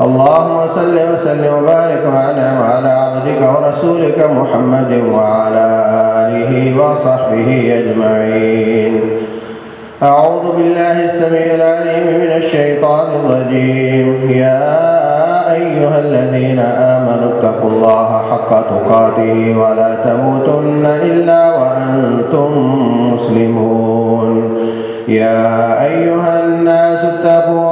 اللهم صل وسلم وبارك وانعم على عبدك ورسولك محمد وعلى آله وصحبه أجمعين. أعوذ بالله السميع العليم من الشيطان الرجيم. يا أيها الذين آمنوا اتقوا الله حق تقاته ولا تموتن إلا وأنتم مسلمون. يا أيها الناس اتقوا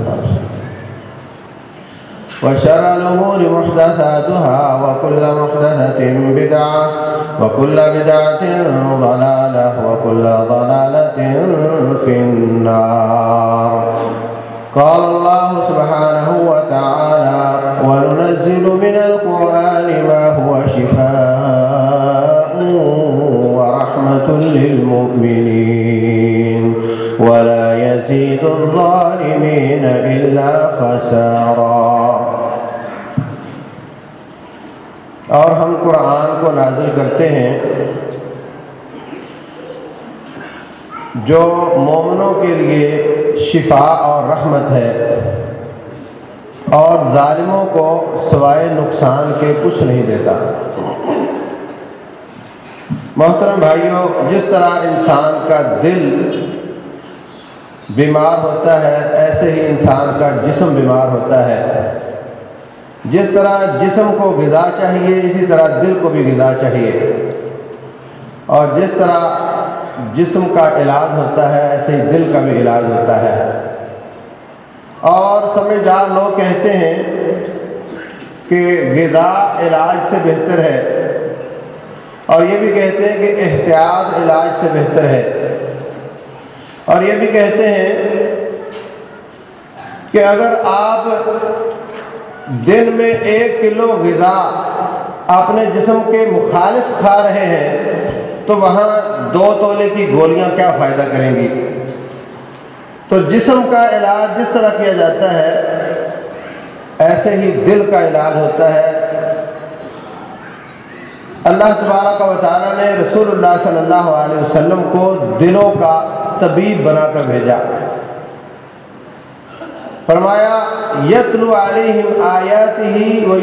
وشر الأمور محدثاتها وكل محدثة بدعة وكل بدعة ضلالة وكل ضلالة في النار. قال الله سبحانه وتعالى وننزل من القرآن ما هو شفاء ورحمة للمؤمنين ولا يزيد الظالمين إلا خسارا. اور ہم قرآن کو نازل کرتے ہیں جو مومنوں کے لیے شفا اور رحمت ہے اور ظالموں کو سوائے نقصان کے کچھ نہیں دیتا۔ محترم بھائیوں جس طرح انسان کا دل بیمار ہوتا ہے، ایسے ہی انسان کا جسم بیمار ہوتا ہے۔ جس طرح جسم کو غذا چاہیے، اسی طرح دل کو بھی غذا چاہیے۔ اور جس طرح جسم کا علاج ہوتا ہے، ایسے ہی دل کا بھی علاج ہوتا ہے۔ اور سمجھدار لوگ کہتے ہیں کہ غذا علاج سے بہتر ہے۔ اور یہ بھی کہتے ہیں کہ احتیاط علاج سے بہتر ہے۔ اور یہ بھی کہتے ہیں کہ اگر آپ دن میں ایک کلو غذا اپنے جسم کے مخالف کھا رہے ہیں، تو وہاں دو تولے کی گولیاں کیا فائدہ کریں گی؟ تو جسم کا علاج جس طرح کیا جاتا ہے، ایسے ہی دل کا علاج ہوتا ہے۔ اللہ تبارہ کا وطالعہ نے رسول اللہ صلی اللہ علیہ وسلم کو دلوں کا طبیب بنا کر بھیجا۔ فرمایا، یتلو علیہم آیات ہی و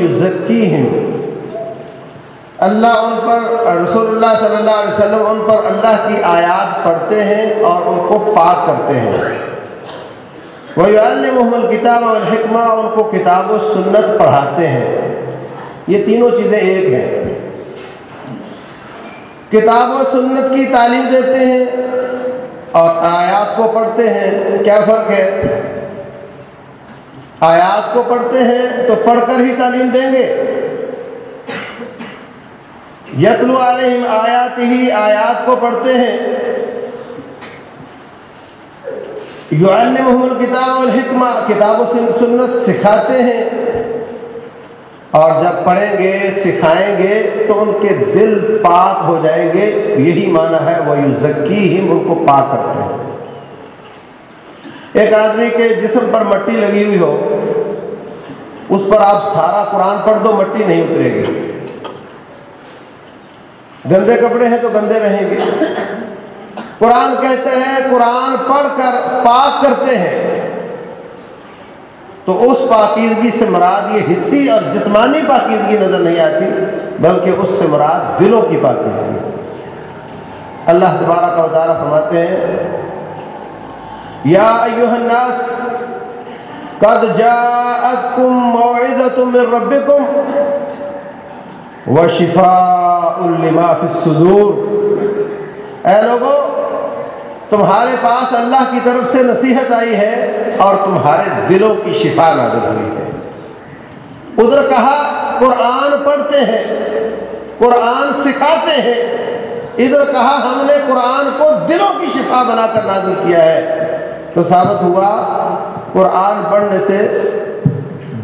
اللہ ان پر رسول اللہ صلی اللہ علیہ وسلم ان پر اللہ کی آیات پڑھتے ہیں اور ان کو پاک کرتے ہیں۔ وہ محمد کتاب اور حکمہ ان کو کتاب و سنت پڑھاتے ہیں۔ یہ تینوں چیزیں ایک ہیں۔ کتاب و سنت کی تعلیم دیتے ہیں اور آیات کو پڑھتے ہیں۔ کیا فرق ہے؟ آیات کو پڑھتے ہیں تو پڑھ کر ہی تعلیم دیں گے۔ یتلو علیہم آیات ہی آیات کو پڑھتے ہیں۔ یعلمہم الکتاب والحکمہ، کتاب و سنت سکھاتے ہیں۔ اور جب پڑھیں گے، سکھائیں گے تو ان کے دل پاک ہو جائیں گے۔ یہی معنی ہے وہ یزکیہم ان کو پاک کرتے ہیں۔ ایک آدمی کے جسم پر مٹی لگی ہوئی ہو، اس پر آپ سارا قرآن پڑھ دو، مٹی نہیں اترے گی۔ گندے کپڑے ہیں تو گندے رہیں گے۔ قرآن کہتے ہیں، قرآن پڑھ کر پاک کرتے ہیں۔ تو اس پاکیزگی سے مراد یہ حصی اور جسمانی پاکیزگی نظر نہیں آتی، بلکہ اس سے مراد دلوں کی پاکیزگی۔ اللہ دوبارہ کا ادارہ فرماتے ہیں یا ایوہ الناس، قد جاءتکم موعظت من ربکم وشفاء لما فی الصدور۔ اے لوگو، تمہارے پاس اللہ کی طرف سے نصیحت آئی ہے اور تمہارے دلوں کی شفا نازل ہوئی ہے۔ ادھر کہا، قرآن پڑھتے ہیں، قرآن سکھاتے ہیں۔ ادھر کہا، ہم نے قرآن کو دلوں کی شفا بنا کر نازل کیا ہے۔ تو ثابت ہوا، قرآن پڑھنے سے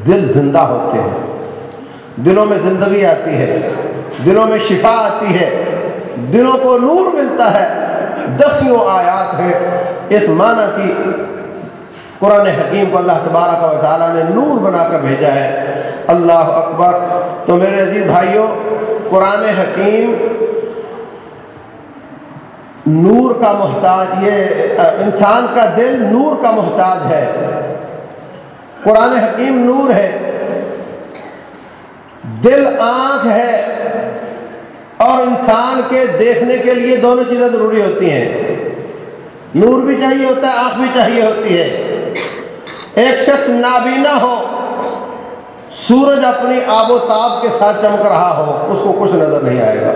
دل زندہ ہوتے ہیں۔ دلوں میں زندگی آتی ہے، دلوں میں شفا آتی ہے، دلوں کو نور ملتا ہے۔ دسیوں آیات ہیں۔ اس معنی کی قرآن حکیم کو اللہ تبارک و تعالیٰ نے نور بنا کر بھیجا ہے۔ اللہ اکبر۔ تو میرے عزیز بھائیوں، قرآن حکیم نور کا محتاج، یہ انسان کا دل نور کا محتاج ہے۔ قرآن حکیم نور ہے۔ دل آنکھ ہے۔ اور انسان کے دیکھنے کے لیے دونوں چیزیں ضروری ہوتی ہیں۔ نور بھی چاہیے ہوتا ہے، آنکھ بھی چاہیے ہوتی ہے۔ ایک شخص نابینا ہو، سورج اپنی آب و تاب کے ساتھ چمک رہا ہو، اس کو کچھ نظر نہیں آئے گا۔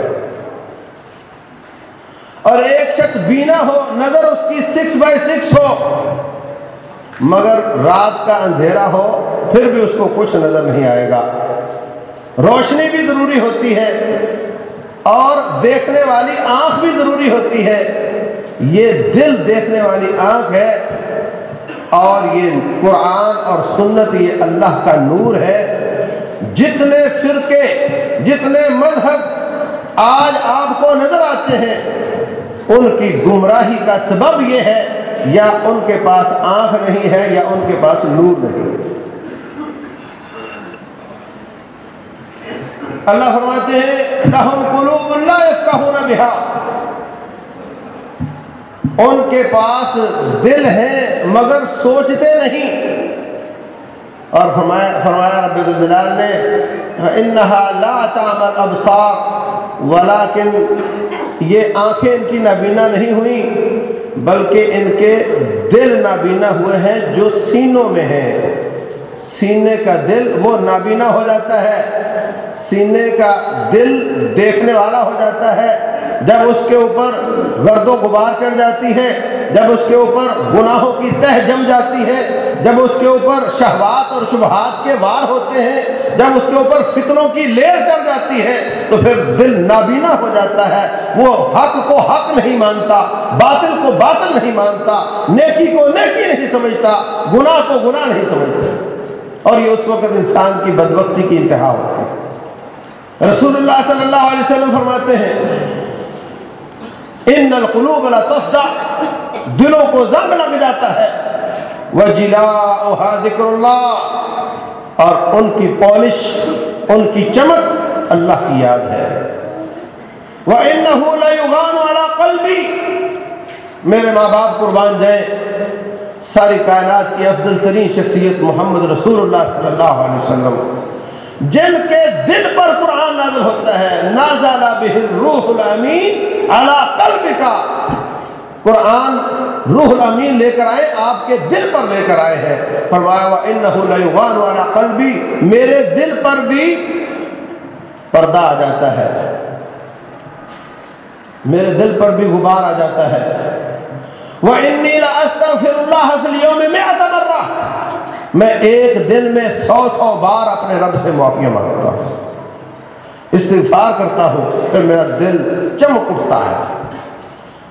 اور ایک شخص بینا ہو، نظر اس کی سکس بائی سکس ہو، مگر رات کا اندھیرا ہو، پھر بھی اس کو کچھ نظر نہیں آئے گا۔ روشنی بھی ضروری ہوتی ہے، اور دیکھنے والی آنکھ بھی ضروری ہوتی ہے۔ یہ دل دیکھنے والی آنکھ ہے، اور یہ قرآن اور سنت، یہ اللہ کا نور ہے۔ جتنے فرقے، جتنے مذہب آج آپ کو نظر آتے ہیں ان کی گمراہی کا سبب یہ ہے، یا ان کے پاس آنکھ نہیں ہے، یا ان کے پاس نور نہیں۔ ہے اللہ فرماتے ہیں، لہم قلوب اللہ یفقہون بہا۔ ان کے پاس دل ہے مگر سوچتے نہیں۔ اور فرمایا فرمایا رب الجلال نے انہا لا تعمل ابصار ولیکن یہ آنکھیں ان کی نابینا نہیں ہوئی، بلکہ ان کے دل نابینا ہوئے ہیں جو سینوں میں ہیں۔ سینے کا دل وہ نابینا ہو جاتا ہے، سینے کا دل دیکھنے والا ہو جاتا ہے۔ جب اس کے اوپر گرد و غبار چڑھ جاتی ہے۔ جب اس کے اوپر گناہوں کی تہ جم جاتی ہے، جب اس کے اوپر شہوات اور شبہات کے وار ہوتے ہیں، جب اس کے اوپر فتنوں کی لیر چڑھ جاتی ہے، تو پھر دل نابینا ہو جاتا ہے۔ وہ حق کو حق نہیں مانتا، باطل کو باطل نہیں مانتا، نیکی کو نیکی نہیں سمجھتا، گناہ کو گناہ نہیں سمجھتا۔ اور یہ اس وقت انسان کی بدبختی کی انتہا ہوتی ہے۔ رسول اللہ صلی اللہ علیہ وسلم فرماتے ہیں، ان القلوب لا تصدع دلوں کو زنگ لگ جاتا ہے۔ وجلاؤها ذکر اللہ اور ان کی پالش، ان کی چمک اللہ کی یاد ہے۔ وَإِنَّهُ لَيُغَانُ عَلَى قَلْبِ میرے ماں باپ قربان جائیں۔ ساری کائنات کی افضل ترین شخصیت محمد رسول اللہ صلی اللہ علیہ وسلم۔ جن کے دل پر قرآن نازل ہوتا ہے۔ نازالہ بہر روح الامین علا قلب کا قرآن روح الامین لے کر آئے، آپ کے دل پر لے کر آئے ہیں۔ فرمایا، وَإِنَّهُ لَيُغَانُ عَلَى قَلْبِ میرے دل پر بھی پردہ آ جاتا ہے۔ میرے دل پر بھی غبار آ جاتا ہے۔ وَإِنِّي لَأَسْتَغْفِرُ اللَّهَ فِي الْيَوْمِ مِعَةَ مَرَّةً۔ میں ایک دن میں سو سو بار اپنے رب سے معافیاں مانگتا ہوں۔ استغفار کرتا ہوں، پھر میرا دل چمک اٹھتا ہے۔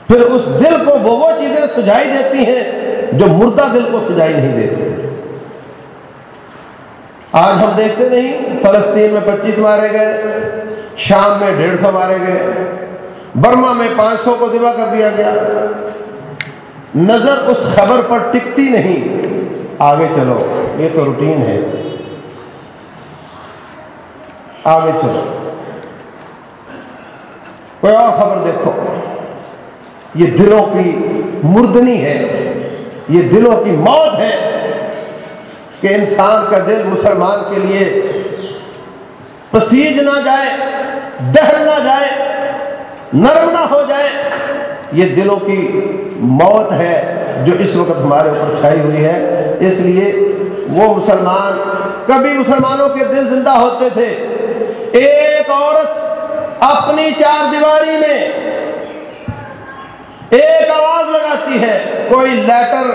پھر اس دل کو وہ وہ چیزیں سجائی دیتی ہیں جو مردہ دل کو سجائی نہیں دیتی۔ آج ہم دیکھتے نہیں، فلسطین میں پچیس مارے گئے، شام میں ڈیڑھ سو مارے گئے، برما میں پانچ سو کو دبا کر دیا گیا۔ نظر اس خبر پر ٹکتی نہیں، آگے چلو، یہ تو روٹین ہے۔ آگے چلو۔ کوئی اور خبر دیکھو۔ یہ دلوں کی مردنی ہے، یہ دلوں کی موت ہے کہ انسان کا دل مسلمان کے لیے پسیج نہ جائے دہل نہ جائے، نرم نہ ہو جائے، یہ دلوں کی موت ہے جو اس وقت ہمارے اوپر چھائی ہوئی ہے۔ اس لیے وہ مسلمان، کبھی مسلمانوں کے دل زندہ ہوتے تھے۔ ایک عورت اپنی چار دیواری میں ایک آواز لگاتی ہے۔ کوئی لیٹر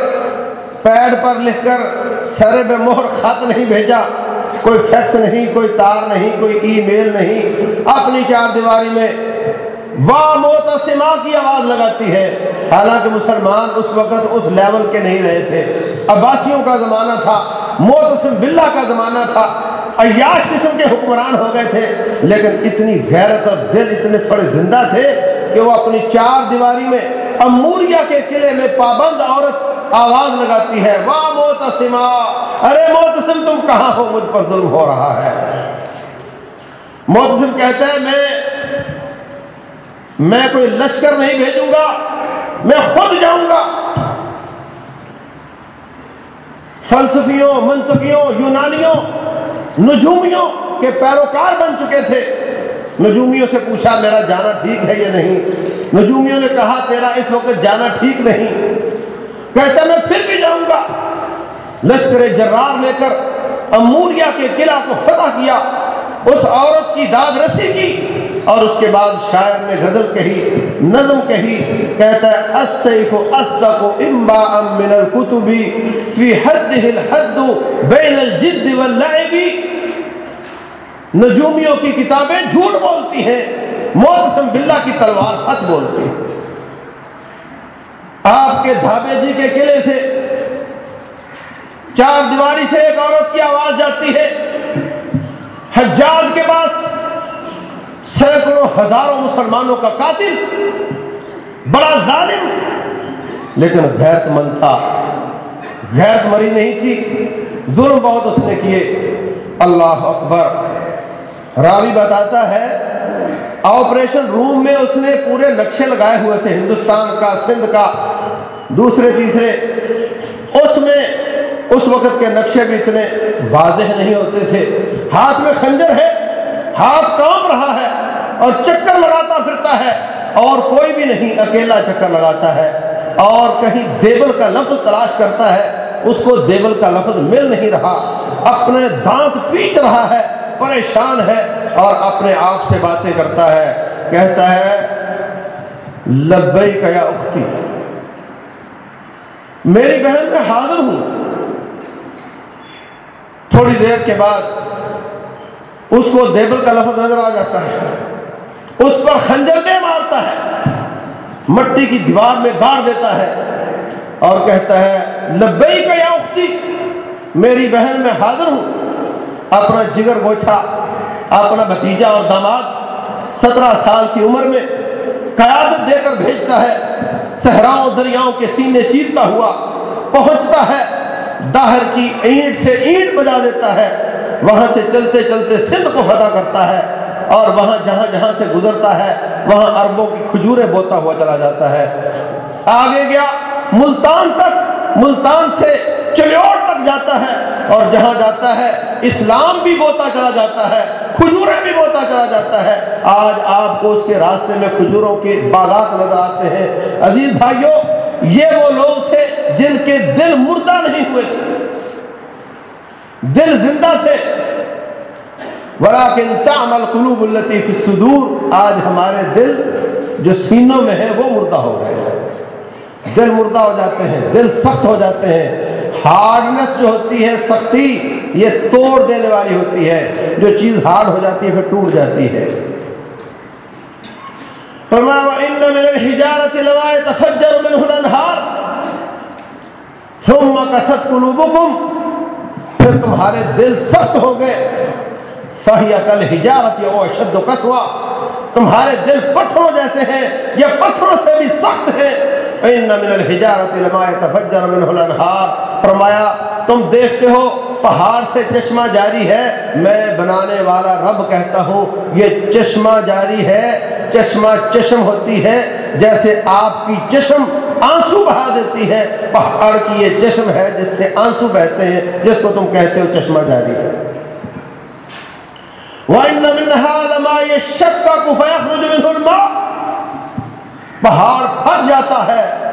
پیڈ پر لکھ کر سر بے مہر خط نہیں بھیجا۔ کوئی فیکس نہیں، کوئی تار نہیں، کوئی ای میل نہیں۔ اپنی چار دیواری میں واہ موتسما کی آواز لگاتی ہے۔ حالانکہ مسلمان اس وقت اس لیول کے نہیں رہے تھے۔ عباسیوں کا زمانہ تھا موتسم باللہ کا زمانہ تھا۔ عیاش قسم کے حکمران ہو گئے تھے، لیکن اتنی غیرت اور دل اتنے تھوڑے زندہ تھے کہ وہ اپنی چار دیواری میں اموریا کے قلعے میں پابند عورت آواز لگاتی ہے واہ موتسما ارے موتسم تم کہاں ہو؟ مجھ پر ظلم ہو رہا ہے. موتسم کہتا ہے، میں میں کوئی لشکر نہیں بھیجوں گا، میں خود جاؤں گا. فلسفیوں، منطقیوں، یونانیوں، نجومیوں کے پیروکار بن چکے تھے۔ نجومیوں سے پوچھا میرا جانا ٹھیک ہے یا نہیں؟ نجومیوں نے کہا تیرا اس وقت جانا ٹھیک نہیں۔ کہتا میں پھر بھی جاؤں گا۔ لشکر جرار لے کر اموریا کے قلعہ کو فتح کیا۔ اس عورت کی داد رسی کی۔ اور اس کے بعد شاعر نے غزل کہی، نظم کہی، کہتا ہے، السیف اصدق انباء من الكتب فی حده الحد بین الجد واللعب۔ نجومیوں کی کتابیں جھوٹ بولتی ہیں۔ موتسم باللہ کی تلوار سچ بولتی ہے آپ کے دھابے جی کے قلعے سے چار دیواری سے ایک عورت کی آواز جاتی ہے۔ حجاج کے پاس سینکڑوں ہزاروں مسلمانوں کا قاتل، بڑا ظالم۔ لیکن غیرت مند تھا۔ غیرت مری نہیں تھی۔ ظلم بہت اس نے کیے۔ اللہ اکبر۔ راوی بتاتا ہے آپریشن روم میں اس نے پورے نقشے لگائے ہوئے تھے، ہندوستان کا، سندھ کا، دوسرے، تیسرے، اس میں، اس وقت کے نقشے بھی اتنے واضح نہیں ہوتے تھے، ہاتھ میں خنجر ہے، ہاتھ کام رہا ہے، اور چکر لگاتا پھرتا ہے، اور کوئی بھی نہیں اکیلا چکر لگاتا ہے، اور کہیں دیبل کا لفظ تلاش کرتا ہے، اس کو دیبل کا لفظ مل نہیں رہا، اپنے دانت پیچ رہا ہے پریشان ہے اور اپنے آپ سے باتیں کرتا ہے، کہتا ہے لبئی کا یا اختی، میری بہن میں حاضر ہوں۔ تھوڑی دیر کے بعد اس کو دیبل کا لفظ نظر آ جاتا ہے۔ اس پر خنجر دے مارتا ہے، مٹی کی دیوار میں گاڑ دیتا ہے اور کہتا ہے لبئی کا یا اختی، میری بہن میں حاضر ہوں۔ اپنا جگر گوچھا اپنا بھتیجا اور داماد سترہ سال کی عمر میں قیادت دے کر بھیجتا ہے۔ صحراؤں دریاؤں کے سینے چیرتا ہوا پہنچتا ہے۔ داہر کی اینٹ سے اینٹ بجا دیتا ہے۔ وہاں سے چلتے چلتے سندھ کو فتح کرتا ہے اور وہاں جہاں جہاں سے گزرتا ہے، وہاں عربوں کی کھجوریں بوتا ہوا چلا جاتا ہے۔ آگے گیا، ملتان تک، ملتان سے چلیوڑ تک جاتا ہے۔ اور جہاں جاتا ہے، اسلام بھی بوتا چلا جاتا ہے، کھجوریں بھی بوتا چلا جاتا ہے۔ آج آپ کو اس کے راستے میں کھجوروں کے باغات نظر آتے ہیں۔ عزیز بھائیوں، یہ وہ لوگ تھے جن کے دل مردہ نہیں ہوئے تھے۔ دل زندہ تھے۔ ولیکن تعمل قلوب التي في الصدور، آج ہمارے دل جو سینوں میں ہیں، وہ مردہ ہو گئے ہیں۔ دل مردہ ہو جاتے ہیں، دل سخت ہو جاتے ہیں۔ ہارڈنس جو ہوتی ہے، سختی، یہ توڑ دینے والی ہوتی ہے۔ جو چیز ہارڈ ہو جاتی ہے، پھر ٹوٹ جاتی ہے۔ فرمایا، وَإِنَّ مِنَ پھر تمہارے دل سخت ہو گئے۔ فَهِيَ كَالْحِجَارَةِ وَأَشَدُّ قَسْوَةً۔ تمہارے دل پتھروں جیسے ہیں، یہ پتھروں سے بھی سخت ہیں فَإِنَّ مِنَ الْحِجَارَةِ لَمَا يَتَفَجَّرُ مِنْهُ الْأَنْهَارُ فرمایا، تم دیکھتے ہو، پہاڑ سے چشمہ جاری ہے، میں بنانے والا رب کہتا ہوں، یہ چشمہ جاری ہے، چشمہ چشم ہوتی ہے، جیسے آپ کی چشم آنسو بہا دیتی ہے، پہاڑ کی یہ چشم ہے جس سے آنسو بہتے ہیں، جس کو تم کہتے ہو چشمہ جاری ہے۔ وَإِنَّ مِنْهَا لَمَا يَشَّقَّقُ فَيَخْرُجُ مِنْهُ الْمَاءُ پہاڑ پھٹ جاتا ہے،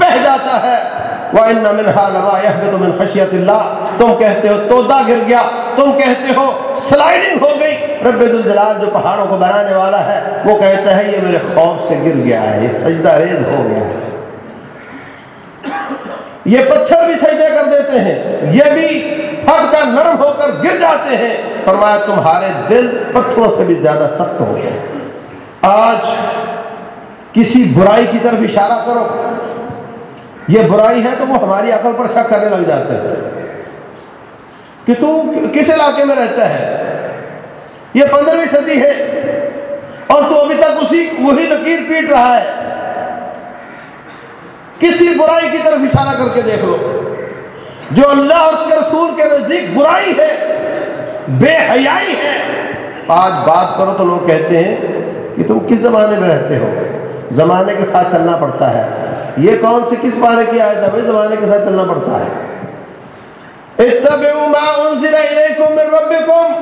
بہ جاتا ہے۔ وَإِنَّ مِنْهَا لَمَا يَحْبِطُ مِنْ خَشْيَةِ اللَّهِ۔ تم کہتے ہو، تودا گر گیا۔ تم کہتے ہو، سلائڈنگ ہو گئی۔ رب الجلال جو پہاڑوں کو بنانے والا ہے، وہ کہتا ہے، یہ میرے خوف سے گر گیا ہے، یہ سجدہ ریز ہو گیا ہے۔ یہ پتھر بھی سجدے کر دیتے ہیں، یہ بھی پھٹ کر نرم ہو کر گر جاتے ہیں۔ فرمایا، تمہارے دل پتھروں سے بھی زیادہ سخت ہو گئے۔ آج کسی برائی کی طرف اشارہ کرو۔ یہ برائی ہے تو وہ ہماری عقل پر شک کرنے لگ جاتے ہیں۔ کہ تو کس علاقے میں رہتا ہے؟ یہ پندرہویں صدی ہے اور تو ابھی تک اسی وہی لکیر پیٹ رہا ہے۔ کسی برائی کی طرف اشارہ کر کے دیکھ لو۔ جو اللہ اور اس کے رسول کے نزدیک برائی ہے، بے حیائی ہے۔ آج بات کرو تو لوگ کہتے ہیں کہ تم کس زمانے میں رہتے ہو؟ زمانے کے ساتھ چلنا پڑتا ہے۔ یہ کون سی کس پارے کی آیت ہے بھائی؟ زمانے کے ساتھ چلنا پڑتا ہے۔ اتبعوا ما انزل الیکم من ربکم۔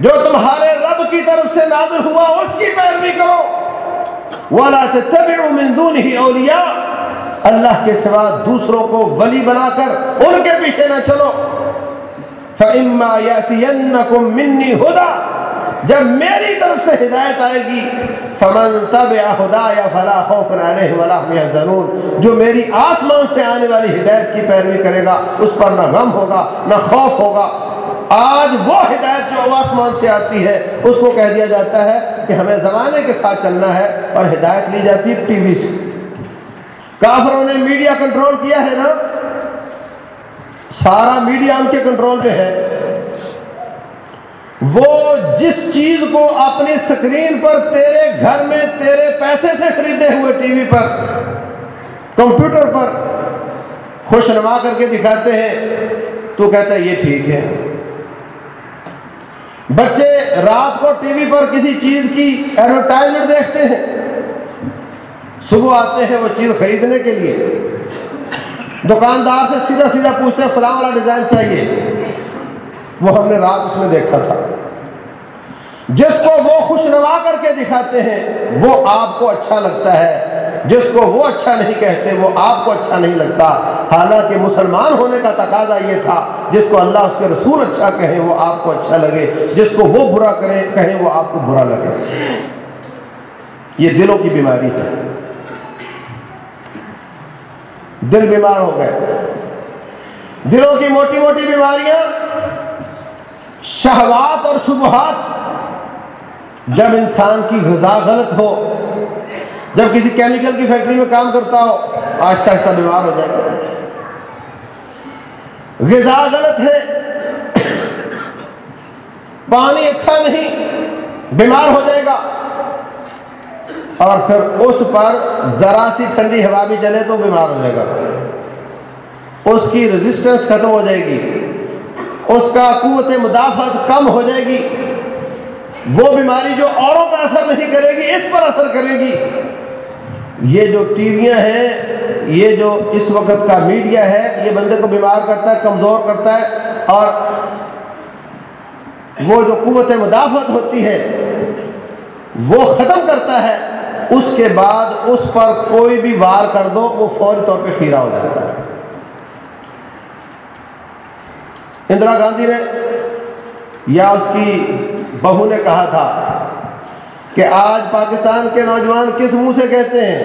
جو تمہارے رب کی طرف سے نازل ہوا، اس کی پیروی کرو۔ وَلَا تَتَّبِعُوا مِن دُونِهِ أَوْلِيَاءَ اللہ کے سوا دوسروں کو ولی بنا کر ان کے پیچھے نہ چلو۔ فَإِمَّا يَأْتِيَنَّكُم مِّنِّي هُدًى۔ جب میری طرف سے ہدایت آئے گی، فَمَن تَبِعَ هُدَايَ فَلَا خَوْفٌ عَلَيْهِ وَلَا هُمْ يَحْزَنُونَ جو میری آسمان سے آنے والی ہدایت کی پیروی کرے گا، اس پر نہ غم ہوگا، نہ خوف ہوگا۔ آج وہ ہدایت جو آسمان سے آتی ہے، اس کو کہہ دیا جاتا ہے کہ ہمیں زمانے کے ساتھ چلنا ہے اور ہدایت لی جاتی ہے ٹی وی سے۔ کافروں نے میڈیا کنٹرول کیا ہے نا؟ سارا میڈیا ان کے کنٹرول پہ ہے۔ وہ جس چیز کو اپنی سکرین پر تیرے گھر میں تیرے پیسے سے خریدے ہوئے ٹی وی پر، کمپیوٹر پر خوش نما کر کے دکھاتے ہیں، تو کہتا ہے یہ ٹھیک ہے۔ بچے رات کو ٹی وی پر کسی چیز کی ایڈورٹائزمنٹ دیکھتے ہیں۔ صبح آتے ہیں وہ چیز خریدنے کے لیے۔ دکاندار سے سیدھا سیدھا پوچھتے ہیں، فلاں والا ڈیزائن چاہیے۔ وہ ہم نے رات اس میں دیکھا تھا۔ جس کو وہ خوش نوا کر کے دکھاتے ہیں، وہ آپ کو اچھا لگتا ہے۔ جس کو وہ اچھا نہیں کہتے، وہ آپ کو اچھا نہیں لگتا۔ حالانکہ مسلمان ہونے کا تقاضا یہ تھا، جس کو اللہ اس کے رسول اچھا کہیں وہ آپ کو اچھا لگے۔ جس کو وہ برا کرے کہیں وہ آپ کو برا لگے۔ یہ دلوں کی بیماری ہے۔ دل بیمار ہو گئے۔ دلوں کی موٹی موٹی بیماریاں شہوات اور شبہات۔ جب انسان کی غذا غلط ہو، جب کسی کیمیکل کی فیکٹری میں کام کرتا ہو، آہستہ آہستہ بیمار ہو جائے غذا غلط ہے، پانی اچھا نہیں، بیمار ہو جائے گا۔ اور پھر اس پر ذرا سی ٹھنڈی ہوا بھی چلے تو بیمار ہو جائے گا۔ اس کی ریزسٹنس ختم ہو جائے گی۔ اس کا قوت مدافعت کم ہو جائے گی۔ وہ بیماری جو اوروں پر اثر نہیں کرے گی، اس پر اثر کرے گی۔ یہ جو ٹی ویاں ہیں، یہ جو اس وقت کا میڈیا ہے، یہ بندے کو بیمار کرتا ہے، کمزور کرتا ہے، اور وہ جو قوت مدافعت ہوتی ہے، وہ ختم کرتا ہے۔ اس کے بعد اس پر کوئی بھی وار کر دو، وہ فوری طور پہ کھیرا ہو جاتا ہے۔ اندرا گاندھی نے یا اس کی بہو نے کہا تھا کہ آج پاکستان کے نوجوان کس منہ سے کہتے ہیں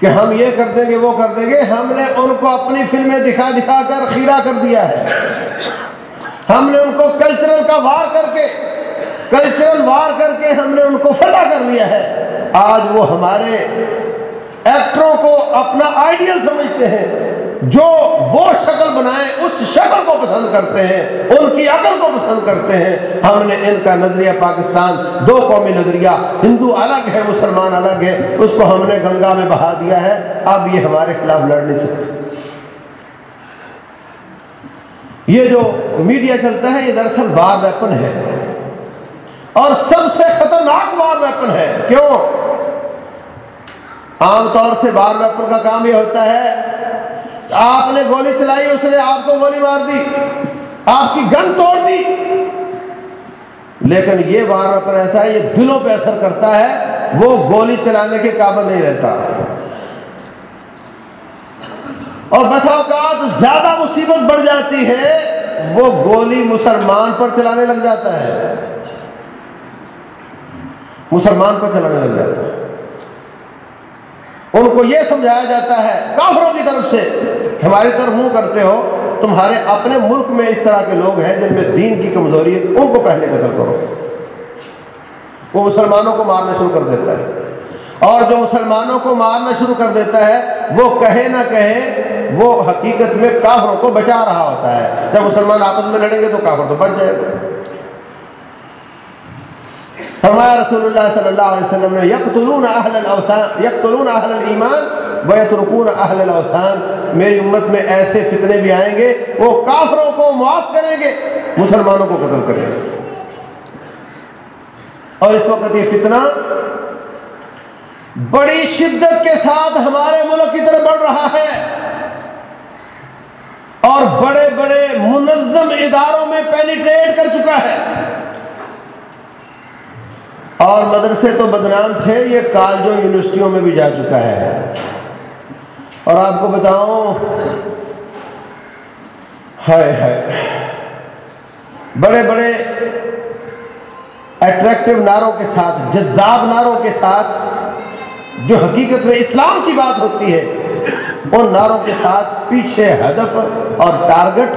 کہ ہم یہ کر دیں گے، وہ کر دیں گے۔ ہم نے ان کو اپنی فلمیں دکھا دکھا کر خیرہ کر دیا ہے۔ ہم نے ان کو کلچرل کا وار کر کے کلچرل وار کر کے ہم نے ان کو فتح کر لیا ہے۔ آج وہ ہمارے ایکٹروں کو اپنا آئیڈیل سمجھتے ہیں۔ جو وہ شکل بنائے، اس شکل کو پسند کرتے ہیں، ان کی عقل کو پسند کرتے ہیں۔ ہم نے ان کا نظریہ پاکستان، دو قومی نظریہ، ہندو الگ ہے، مسلمان الگ ہے، اس کو ہم نے گنگا میں بہا دیا ہے۔ اب یہ ہمارے خلاف لڑ نہیں سکتے۔ یہ جو میڈیا چلتا ہے، یہ دراصل بار ویپن ہے۔ اور سب سے خطرناک وار ویپن ہے۔ کیوں؟ عام طور سے وار ویپن کا کام یہ ہوتا ہے آپ نے گولی چلائی، اس نے آپ کو گولی مار دی، آپ کی گن توڑ دی۔ لیکن یہ وار ویپن ایسا ہے، یہ دلوں پہ اثر کرتا ہے، وہ گولی چلانے کے قابل نہیں رہتا۔ اور بس اوقات زیادہ مصیبت بڑھ جاتی ہے، وہ گولی مسلمان پر چلانے لگ جاتا ہے۔ مسلمان پر چلانے لگ جاتا ہے۔ ان کو یہ سمجھایا جاتا ہے کافروں کی طرف سے ہماری طرف منہ کرتے ہو، تمہارے اپنے ملک میں اس طرح کے لوگ ہیں جن میں دین کی کمزوری ہے، ان کو پہلے قتل کرو۔ وہ مسلمانوں کو مارنا شروع کر دیتا ہے۔ اور جو مسلمانوں کو مارنا شروع کر دیتا ہے، وہ کہے نہ کہے وہ حقیقت میں کافروں کو بچا رہا ہوتا ہے۔ جب مسلمان آپس میں لڑیں گے تو کافر تو بچ جائے گا۔ فرمایا رسول اللہ صلی اللہ علیہ وسلم نے، یقتلون اہل الاوثان، یقتلون اہل الایمان ویترکون اہل الاوثان۔ میری امت میں ایسے فتنے بھی آئیں گے، وہ کافروں کو معاف کریں گے، مسلمانوں کو قتل کریں گے۔ اور اس وقت یہ فتنہ بڑی شدت کے ساتھ ہمارے ملک کی طرف بڑھ رہا ہے۔ اور بڑے بڑے منظم اداروں میں پینیٹریٹ کر چکا ہے۔ اور مدرسے تو بدنام تھے، یہ کالجوں، یونیورسٹیوں میں بھی جا چکا ہے۔ اور آپ کو بتاؤں ہے بڑے بڑے اٹریکٹو نعروں کے ساتھ، جذاب نعروں کے ساتھ جو حقیقت میں اسلام کی بات ہوتی ہے، ان نعروں کے ساتھ پیچھے ہدف اور ٹارگٹ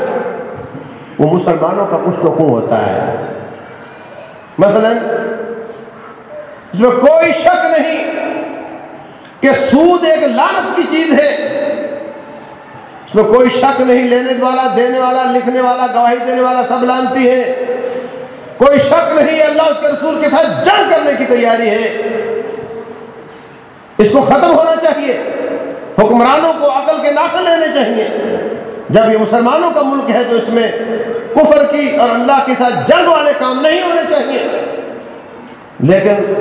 وہ مسلمانوں کا کچھ تو ہوتا ہے۔ مثلا اس میں کوئی شک نہیں کہ سود ایک لانت کی چیز ہے اس میں کوئی شک نہیں لینے والا، دینے والا، لکھنے والا، گواہی دینے والا سب لانتی ہے۔ کوئی شک نہیں اللہ اس کے رسول کے ساتھ جنگ کرنے کی تیاری ہے۔ اس کو ختم ہونا چاہیے۔ حکمرانوں کو عقل کے ناخن لینے چاہیے۔ جب یہ مسلمانوں کا ملک ہے تو اس میں کفر کی اور اللہ کے ساتھ جنگ والے کام نہیں ہونے چاہیے۔ لیکن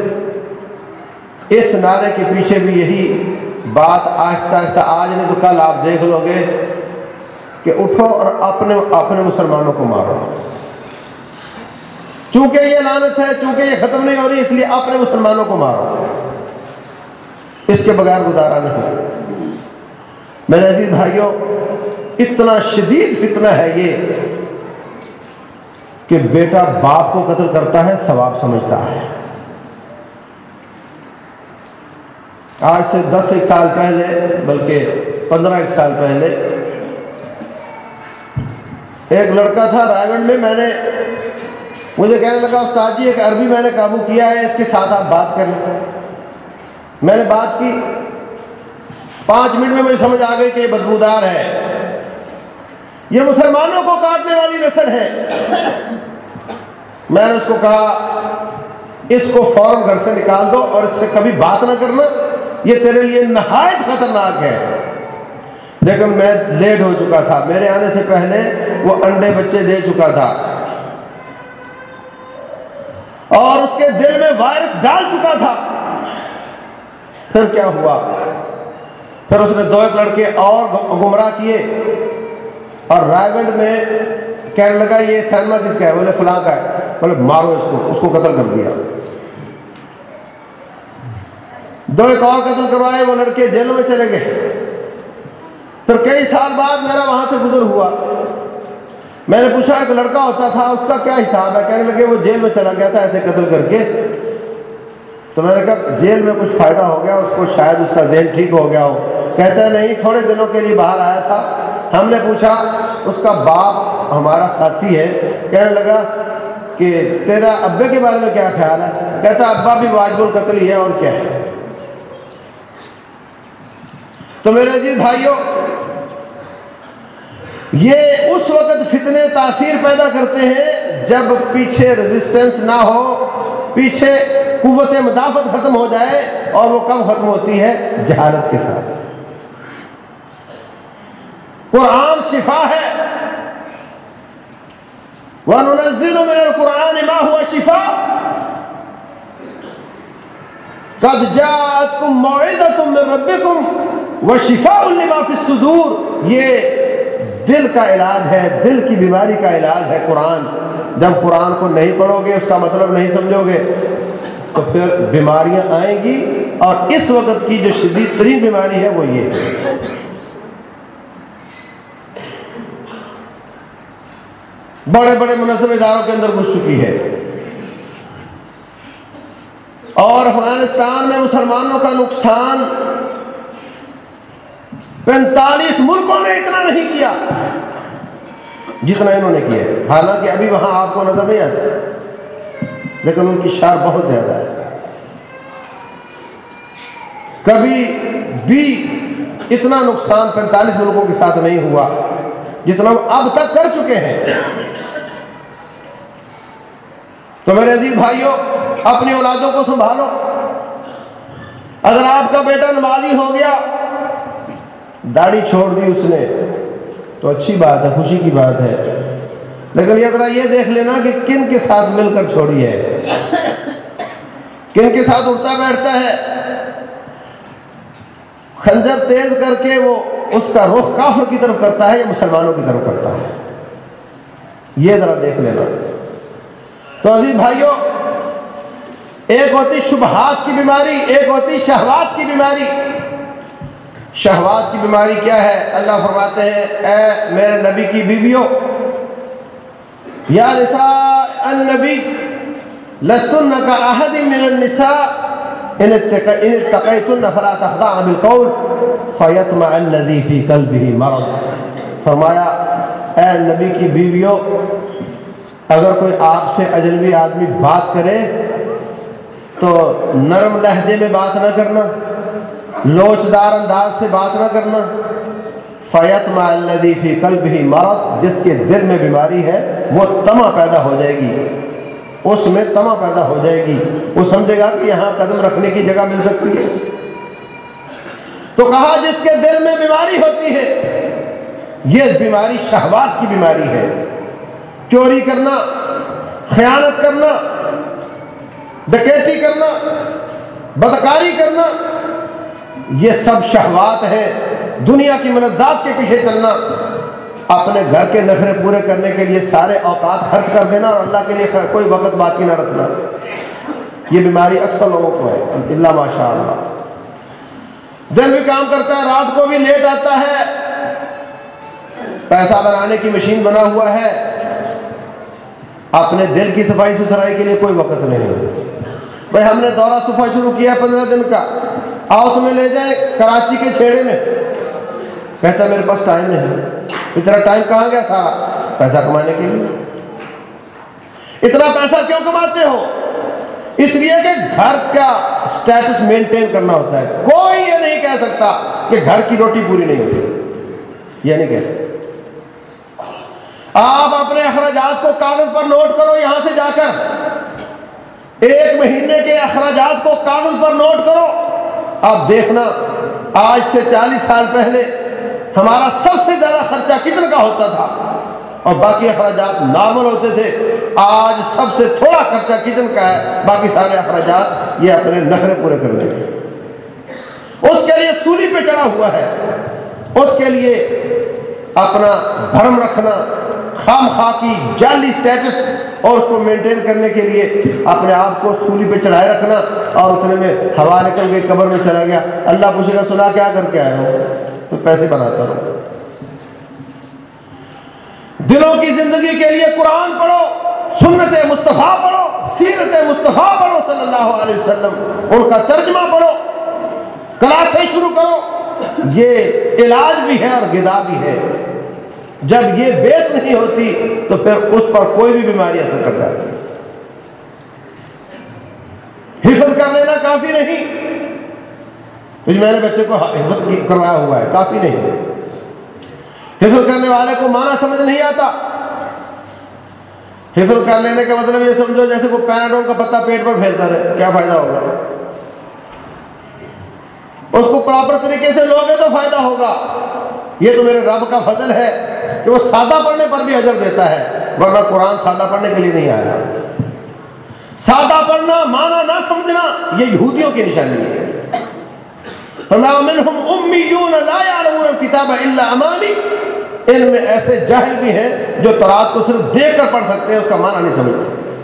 اس نعرے کے پیچھے بھی یہی بات آہستہ آہستہ آج نہیں تو کل آپ دیکھ لو گے کہ اٹھو اور اپنے اپنے مسلمانوں کو مارو۔ چونکہ یہ لانت ہے، چونکہ یہ ختم نہیں ہو رہی، اس لیے اپنے مسلمانوں کو مارو۔ اس کے بغیر گزارا نہیں۔ میرے عزیز بھائیوں، اتنا شدید فتنہ ہے یہ کہ بیٹا باپ کو قتل کرتا ہے، ثواب سمجھتا ہے۔ آج سے دس ایک سال پہلے، بلکہ پندرہ ایک سال پہلے، ایک لڑکا تھا رائے میں میں نے مجھے کہنے لگا، استاد جی ایک عربی میں نے قابو کیا ہے، اس کے ساتھ آپ بات کریں. میں نے بات کی۔ پانچ منٹ میں مجھے سمجھ آ گئی کہ یہ بدبودار ہے۔ یہ مسلمانوں کو کاٹنے والی نسل ہے۔ میں نے اس کو کہا، اس کو فوراً گھر سے نکال دو اور اس سے کبھی بات نہ کرنا۔ یہ تیرے لیے نہایت خطرناک ہے۔ لیکن میں لیٹ ہو چکا تھا۔ میرے آنے سے پہلے وہ انڈے بچے دے چکا تھا۔ اور اس کے دل میں وائرس ڈال چکا تھا۔ پھر کیا ہوا؟ پھر اس نے دو ایک لڑکے اور گمراہ کیے۔ اور رائے میں کہنے لگا، یہ سینما کس کا ہے؟ بولے، فلاں کا ہے۔ بولے، مارو اس کو اس کو قتل کر دیا۔ دو ایک اور قتل کروائے، وہ لڑکے جیلوں میں چلے گئے۔ پھر کئی سال بعد میرا وہاں سے گزر ہوا۔ میں نے پوچھا، ایک لڑکا ہوتا تھا، اس کا کیا حساب ہے؟ کہنے لگے، وہ جیل میں چلا گیا تھا، ایسے قتل کر کے۔ تو میں نے کہا، جیل میں کچھ فائدہ ہو گیا، اس کو شاید اس کا ذہن ٹھیک ہو گیا ہو۔ کہتا ہے، نہیں، تھوڑے دنوں کے لیے باہر آیا تھا۔ ہم نے پوچھا، اس کا باپ ہمارا ساتھی ہے؟ کہنے لگا کہ تیرا ابے کے بارے میں کیا خیال ہے؟ کہتا ابا بھی واجب القتل ہی ہے، اور کیا ہے؟ تو میرے عزیز بھائیوں یہ اس وقت فتنے تاثیر پیدا کرتے ہیں جب پیچھے ریزسٹنس نہ ہو، پیچھے قوت مدافعت ختم ہو جائے اور وہ کب ختم ہوتی ہے جہالت کے ساتھ۔ قرآن شفا ہے۔ وَنُنَزِّلُ مِنَ الْقُرْآنِ مَا هُوَ شِفَا۔ قد جاءتکم موعدت من ربکم وشفاء لما فی الصدور، یہ دل کا علاج ہے، دل کی بیماری کا علاج ہے قرآن۔ جب قرآن کو نہیں پڑھو گے اس کا مطلب نہیں سمجھو گے تو پھر بیماریاں آئیں گی۔ اور اس وقت کی جو شدید ترین بیماری ہے وہ یہ ہے۔ بڑے بڑے منظم اداروں کے اندر گھس چکی ہے۔ اور افغانستان میں مسلمانوں کا نقصان پینتالیس ملکوں نے اتنا نہیں کیا۔ جتنا انہوں نے کیا۔ حالانکہ ابھی وہاں آپ کو نظر نہیں آتا لیکن ان کی شار بہت زیادہ ہے۔ کبھی بھی اتنا نقصان پینتالیس ملکوں کے ساتھ نہیں ہوا جتنا اب تک کر چکے ہیں۔ تو میرے عزیز بھائیوں اپنی اولادوں کو سنبھالو۔ اگر آپ کا بیٹا نمازی ہو گیا داڑھی چھوڑ دی اس نے، تو اچھی بات ہے، خوشی کی بات ہے۔ لیکن یہ ذرا یہ دیکھ لینا کہ کن کے ساتھ مل کر چھوڑی ہے۔ کن کے ساتھ اٹھتا بیٹھتا ہے۔ خنجر تیز کر کے وہ اس کا رخ کافر کی طرف کرتا ہے یا مسلمانوں کی طرف کرتا ہے۔ یہ ذرا دیکھ لینا۔ تو عزیز بھائیوں ایک ہوتی شبہات کی بیماری، ایک ہوتی شہوات کی بیماری۔ شہوات کی بیماری کیا ہے؟ اللہ فرماتے ہیں، اے میرے نبی کی بیویوں، یا نساء النبی، لستن کا احد من النساء، ان اتقیتن فلا تخضعن بالقول، فیطمع الذی فی قلبه مرض۔ فرمایا، اے نبی کی بیویوں، اگر کوئی آپ سے اجنبی آدمی بات کرے، تو نرم لہجے میں بات نہ کرنا۔ لوچدار انداز سے بات نہ کرنا۔ فیت الذی فی قلب ہی مرض، جس کے دل میں بیماری ہے، وہ تما پیدا ہو جائے گی۔ اس میں تما پیدا ہو جائے گی۔ وہ سمجھے گا کہ یہاں قدم رکھنے کی جگہ مل سکتی ہے۔ تو کہا، جس کے دل میں بیماری ہوتی ہے، یہ بیماری شہوات کی بیماری ہے۔ چوری کرنا، خیانت کرنا، ڈکیتی کرنا، بدکاری کرنا یہ سب شہوات ہے دنیا کی مندات کے پیچھے چلنا۔ اپنے گھر کے نخرے پورے کرنے کے لیے سارے اوقات خرچ کر دینا اور اللہ کے لیے کوئی وقت باقی نہ رکھنا۔ یہ بیماری اکثر لوگوں کو ہے۔ اللہ ماشاء اللہ دل بھی کام کرتا ہے، رات کو بھی لیٹ آتا ہے۔ پیسہ بنانے کی مشین بنا ہوا ہے۔ اپنے دل کی صفائی ستھرائی کے لیے کوئی وقت نہیں۔ بھائی، ہم نے دورہ صفحہ شروع کیا پندرہ دن کا۔ آؤ تمہیں لے جائیں کراچی کے چھیڑے میں۔ کہتا میرے پاس ٹائم نہیں اتنا ٹائم کہاں گیا سارا پیسہ کمانے کے لیے۔ اتنا پیسہ کیوں کماتے ہو؟ اس لیے کہ گھر کا سٹیٹس مینٹین کرنا ہوتا ہے۔ کوئی یہ نہیں کہہ سکتا کہ گھر کی روٹی پوری نہیں ہوتی۔ یہ نہیں کہہ سکتا۔ آپ اپنے اخراجات کو کاغذ پر نوٹ کرو یہاں سے جا کر۔ ایک مہینے کے اخراجات کو کاغذ پر نوٹ کرو۔ اب دیکھنا، آج سے چالیس سال پہلے ہمارا سب سے زیادہ خرچہ کتنے کا ہوتا تھا؟ اور باقی اخراجات نارمل ہوتے تھے۔ آج سب سے تھوڑا خرچہ کچن کا ہے؟ باقی سارے اخراجات یہ اپنے نخرے پورے کر لیں۔ گے اس کے لیے سولی پہ چڑھا ہوا ہے۔ اس کے لیے اپنا بھرم رکھنا خام خواہ کی جعلی سٹیٹس اور اس کو مینٹین کرنے کے لیے اپنے آپ کو سولی پہ چڑھائے رکھنا اور اتنے میں ہوا نکل گئی قبر میں چلا گیا۔ اللہ پوچھے گا، سنا کیا کر کے آئے ہو؟ تو پیسے بناتا رہو دلوں کی زندگی کے لیے قرآن پڑھو، سنت مصطفیٰ پڑھو، سیرت مصطفیٰ پڑھو صلی اللہ علیہ وسلم۔ ان کا ترجمہ پڑھو، کلاسیں شروع کرو۔ یہ علاج بھی ہے اور غذا بھی ہے۔ جب یہ بیس نہیں ہوتی تو پھر اس پر کوئی بھی بیماری اثر کر جاتی حفظ کر لینا کافی نہیں۔ میں نے بچے کو حفظ کروایا ہوا ہے، کافی نہیں۔ حفظ کرنے والے کو مانا سمجھ نہیں آتا۔ حفظ کر لینے کا مطلب یہ سمجھو جیسے کوئی پیراڈول کا پتا پیٹ پر پھیرتا رہے، کیا فائدہ ہوگا؟ اس کو پراپر طریقے سے لوگے تو فائدہ ہوگا۔ یہ تو میرے رب کا فضل ہے۔ کہ وہ سادہ پڑھنے پر بھی اجر دیتا ہے، ورنہ قرآن سادہ پڑھنے کے لیے نہیں آیا۔ سادہ پڑھنا مانا نہ سمجھنا، یہ یہودیوں کی نشانی ہے۔ کتاب اللہ امانی ان میں ایسے جاہل بھی ہیں جو تورات کو صرف دیکھ کر پڑھ سکتے ہیں، اس کا معنی نہیں سمجھتے۔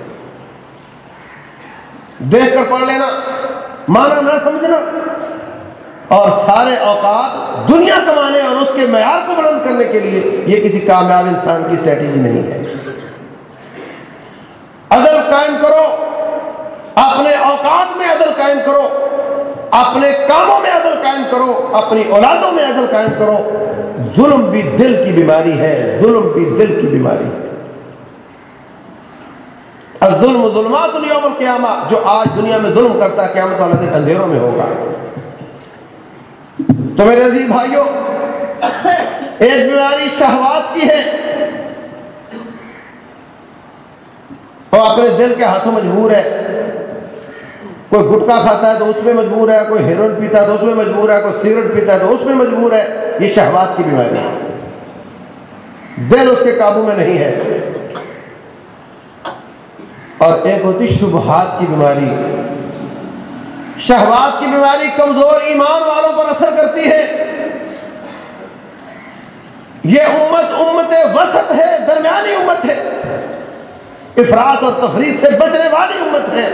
دیکھ کر پڑھ لینا مانا نہ سمجھنا۔ اور سارے اوقات دنیا کمانے اور اس کے معیار کو بلند کرنے کے لیے یہ کسی کامیاب انسان کی اسٹریٹجی نہیں ہے۔ عدل قائم کرو، اپنے اوقات میں عدل قائم کرو، اپنے کاموں میں عدل قائم کرو، اپنی اولادوں میں عدل قائم کرو، ظلم بھی دل کی بیماری ہے، ظلم بھی دل کی بیماری ہے۔ الظلم ظلمات اليوم القیامہ، جو آج دنیا میں ظلم کرتا ہے، قیامت والا دن اندھیروں میں ہوگا۔ تو میرے عزیز بھائیوں ایک بیماری شہوات کی ہے۔ وہ اپنے دل کے ہاتھوں مجبور ہے۔ کوئی گٹکا کھاتا ہے تو اس میں مجبور ہے، کوئی ہیروئن پیتا ہے تو اس میں مجبور ہے، کوئی سگریٹ پیتا ہے تو اس میں مجبور ہے۔ یہ شہوات کی بیماری ہے۔ دل اس کے قابو میں نہیں ہے۔ اور ایک ہوتی شبہات کی بیماری۔ شہوات کی بیماری کمزور ایمان والوں پر اثر کرتی ہے۔ یہ امت امت وسط ہے، درمیانی امت ہے۔ افراد اور تفریح سے بچنے والی امت ہے۔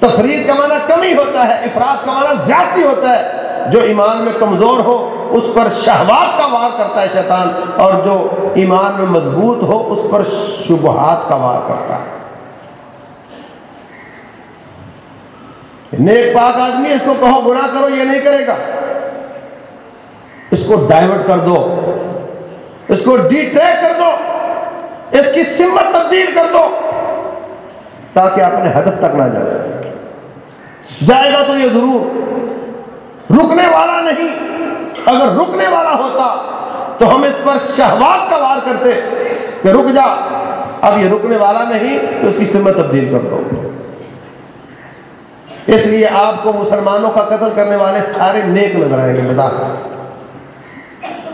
تفریح کا معنی کمی ہوتا ہے افراد کا معنی زیادتی ہوتا ہے۔ جو ایمان میں کمزور ہو، اس پر شہوات کا وار کرتا ہے شیطان، اور جو ایمان میں مضبوط ہو، اس پر شبہات کا وار کرتا ہے۔ نیک پاک آدمی اس کو کہو گناہ کرو، یہ نہیں کرے گا۔ اس کو ڈائیورٹ کر دو۔ اس کو ڈی ٹریک کر دو۔ اس کی سمت تبدیل کر دو۔ تاکہ اپنے ہدف تک نہ جا سکے جائے گا تو یہ ضرور۔ رکنے والا نہیں۔ اگر رکنے والا ہوتا تو ہم اس پر شہوات کا وار کرتے کہ رک جا۔ اب یہ رکنے والا نہیں تو اس کی سمت تبدیل کر دو۔ اس لیے آپ کو مسلمانوں کا قتل کرنے والے سارے نیک نظر آئیں گے بتا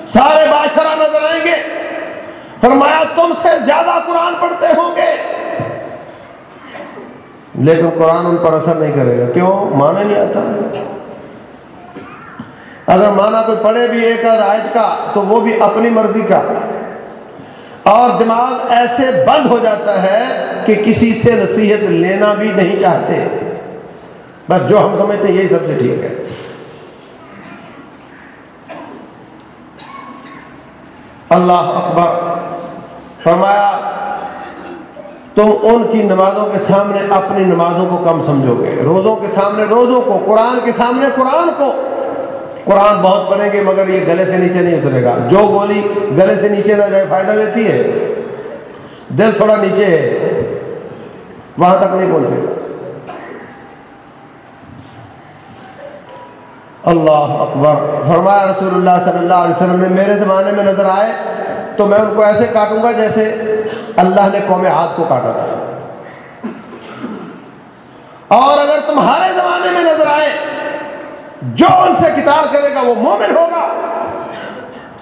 سارے بادشاہ نظر آئیں گے۔ فرمایا، تم سے زیادہ قرآن پڑھتے ہوں گے۔ لیکن قرآن ان پر اثر نہیں کرے گا۔ کیوں؟ مانا نہیں آتا۔ اگر مانا تو پڑھے بھی ایک آیت کا، تو وہ بھی اپنی مرضی کا۔ اور دماغ ایسے بند ہو جاتا ہے کہ کسی سے نصیحت لینا بھی نہیں چاہتے۔ بس جو ہم سمجھتے ہیں یہی سب سے ٹھیک ہے۔ اللہ اکبر فرمایا، تم ان کی نمازوں کے سامنے اپنی نمازوں کو کم سمجھو گے۔ روزوں کے سامنے روزوں کو، قرآن کے سامنے قرآن کو۔ قرآن بہت پڑھیں گے مگر یہ گلے سے نیچے نہیں اترے گا۔ جو گولی گلے سے نیچے نہ جائے، فائدہ دیتی ہے۔ دل تھوڑا نیچے ہے، وہاں تک نہیں پہنچے۔ گا اللہ اکبر۔ فرمایا رسول اللہ صلی اللہ علیہ وسلم نے میرے زمانے میں نظر آئے تو میں ان کو ایسے کاٹوں گا جیسے اللہ نے قوم ہاتھ کو کاٹا تھا۔ اور اگر تمہارے زمانے میں نظر آئے جو ان سے کتاب کرے گا وہ مومن ہوگا۔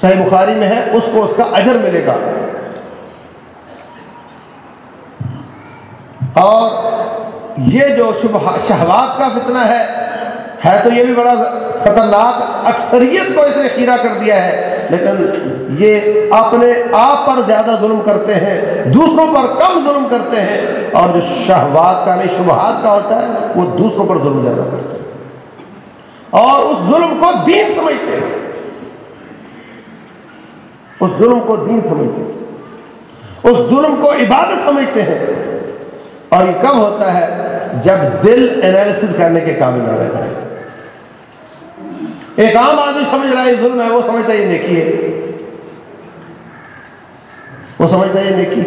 صحیح بخاری میں ہے، اس کو اس کا اجر ملے گا۔ اور یہ جو شہوات کا فتنہ ہے ہے تو یہ بھی بڑا خطرناک اکثریت کو اس نے خیرہ کر دیا ہے، لیکن یہ اپنے آپ پر زیادہ ظلم کرتے ہیں، دوسروں پر کم ظلم کرتے ہیں، اور جو شہوات کا نہیں، شبہات کا ہوتا ہے، وہ دوسروں پر ظلم زیادہ کرتے ہیں۔ اور اس ظلم کو دین سمجھتے ہیں۔ اس ظلم کو دین سمجھتے ہیں۔ اس ظلم کو عبادت سمجھتے ہیں۔ اور یہ کب ہوتا ہے؟ جب دل انالیسس کرنے کے قابل نہ رہتا ہے۔ ایک عام آدمی سمجھ رہا ہے ظلم ہے، وہ سمجھتا ہے یہ نیکی ہے۔ وہ سمجھتا ہے یہ نیکی۔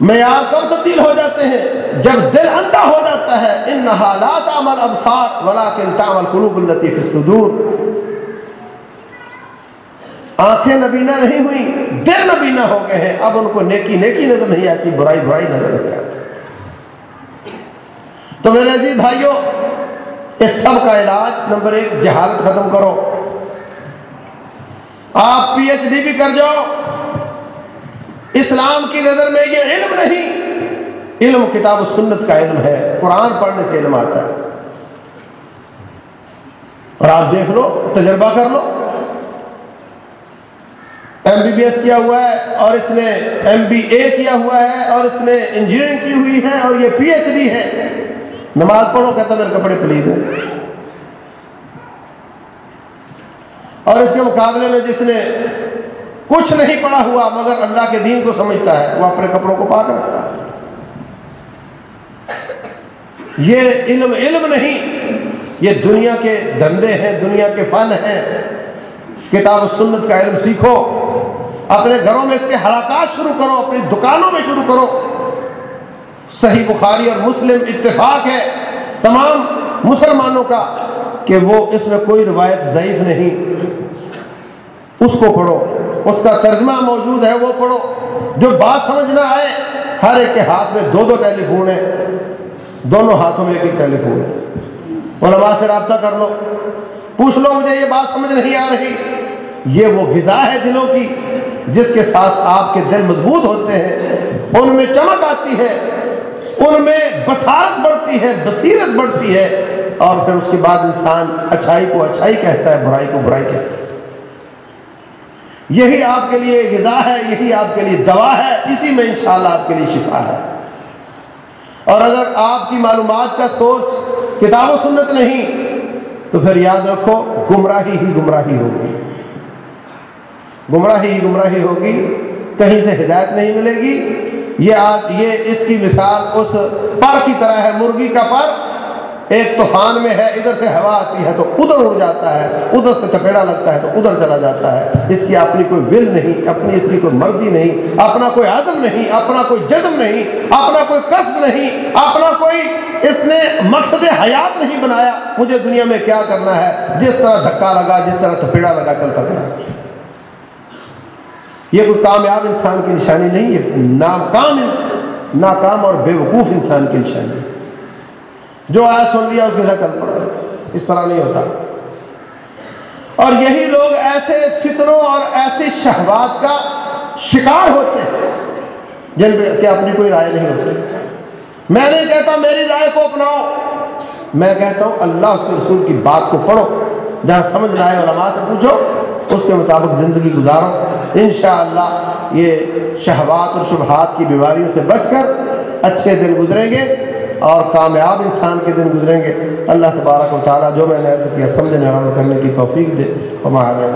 معیار کب تبدیل ہو جاتے ہیں۔ جب دل اندھا ہو جاتا ہے ان حالات عمل ابسار ولا کے تعمل قلوب الطیف الصدور۔ آنکھیں نبینا نہیں ہوئی دل نبینا ہو گئے ہیں۔ اب ان کو نیکی نیکی نظر نہیں آتی، برائی برائی نظر نہیں آتی۔ تو میرے عزیز بھائیوں اس سب کا علاج نمبر ایک جہالت ختم کرو۔ آپ پی ایچ ڈی بھی کر جاؤ۔ اسلام کی نظر میں یہ علم نہیں۔ علم کتاب و سنت کا علم ہے۔ قرآن پڑھنے سے علم آتا ہے۔ اور آپ دیکھ لو، تجربہ کر لو۔ ایم بی بی ایس کیا ہوا ہے اور اس نے ایم بی اے کیا ہوا ہے اور اس نے انجینئرنگ کی ہوئی ہے اور یہ پی ایچ ڈی ہے۔ نماز پڑھو، کہتا میرے کپڑے پلیز ہیں۔ اور اس کے مقابلے میں جس نے کچھ نہیں پڑھا ہوا، مگر اللہ کے دین کو سمجھتا ہے، وہ اپنے کپڑوں کو پا کر رکھتا ہے۔ یہ علم علم نہیں، یہ دنیا کے دھندے ہیں، دنیا کے فن ہیں۔ کتاب و سنت کا علم سیکھو، اپنے گھروں میں اس کے حلاقات شروع کرو، اپنی دکانوں میں شروع کرو۔ صحیح بخاری اور مسلم اتفاق ہے۔ تمام مسلمانوں کا کہ وہ اس میں کوئی روایت ضعیف نہیں۔ اس کو پڑھو۔ اس کا ترجمہ موجود ہے، وہ پڑھو۔ جو بات سمجھنا آئے، ہر ایک کے ہاتھ میں دو دو ٹیلی فون ہیں۔ دونوں ہاتھوں میں ایک ایک ٹیلی فون ہے۔ علماء سے رابطہ کر لو۔ پوچھ لو، مجھے یہ بات سمجھ نہیں آ رہی۔ یہ وہ غذا ہے دلوں کی، جس کے ساتھ آپ کے دل مضبوط ہوتے ہیں۔ ان میں چمک آتی ہے۔ ان میں بسارت بڑھتی ہے، بصیرت بڑھتی ہے اور پھر اس کے بعد انسان اچھائی کو اچھائی کہتا ہے، برائی کو برائی کہتا ہے۔ یہی آپ کے لیے غذا ہے، یہی آپ کے لیے دوا ہے، اسی میں انشاءاللہ آپ کے لیے شفا ہے۔ اور اگر آپ کی معلومات کا سوچ کتاب و سنت نہیں، تو پھر یاد رکھو، گمراہی ہی گمراہی ہوگی۔ گمراہی ہی گمراہی ہوگی، کہیں سے ہدایت نہیں ملے گی یہ آج یہ اس کی مثال اس پر کی طرح ہے، مرغی کا پر۔ ایک طوفان میں ہے، ادھر سے ہوا آتی ہے تو ادھر اڑ جاتا ہے، ادھر سے چپیڑا لگتا ہے تو ادھر چلا جاتا ہے۔ اس کی اپنی کوئی ول نہیں، اپنی اس کی کوئی مرضی نہیں، اپنا کوئی عزم نہیں، اپنا کوئی جزم نہیں، اپنا کوئی قصد نہیں، اپنا کوئی اس نے مقصد حیات نہیں بنایا۔ مجھے دنیا میں کیا کرنا ہے؟ جس طرح دھکا لگا، جس طرح چپیڑا لگا، چلتا تھا یہ کوئی کامیاب انسان کی نشانی نہیں ہے، ناکام ناکام اور بے وقوف انسان کی نشانی ہے۔ جو آیا سن لیا، اس کے چل پڑا اس طرح نہیں ہوتا۔ اور یہی لوگ ایسے فطروں اور ایسی شہوات کا شکار ہوتے ہیں، جن پہ کہ اپنی کوئی رائے نہیں ہوتی۔ میں نہیں کہتا میری رائے کو اپناؤ۔ میں کہتا ہوں اللہ کے رسول کی بات کو پڑھو۔ جہاں سمجھ نہ آئے علماء سے پوچھو۔ اس کے مطابق زندگی گزارو انشاءاللہ یہ شہوات اور شبہات کی بیماریوں سے بچ کر اچھے دن گزریں گے اور کامیاب انسان کے دن گزریں گے۔ اللہ تبارک و تعالیٰ جو میں نے عرض کیا، سمجھنے عمل کرنے کی توفیق دے۔ ہمارے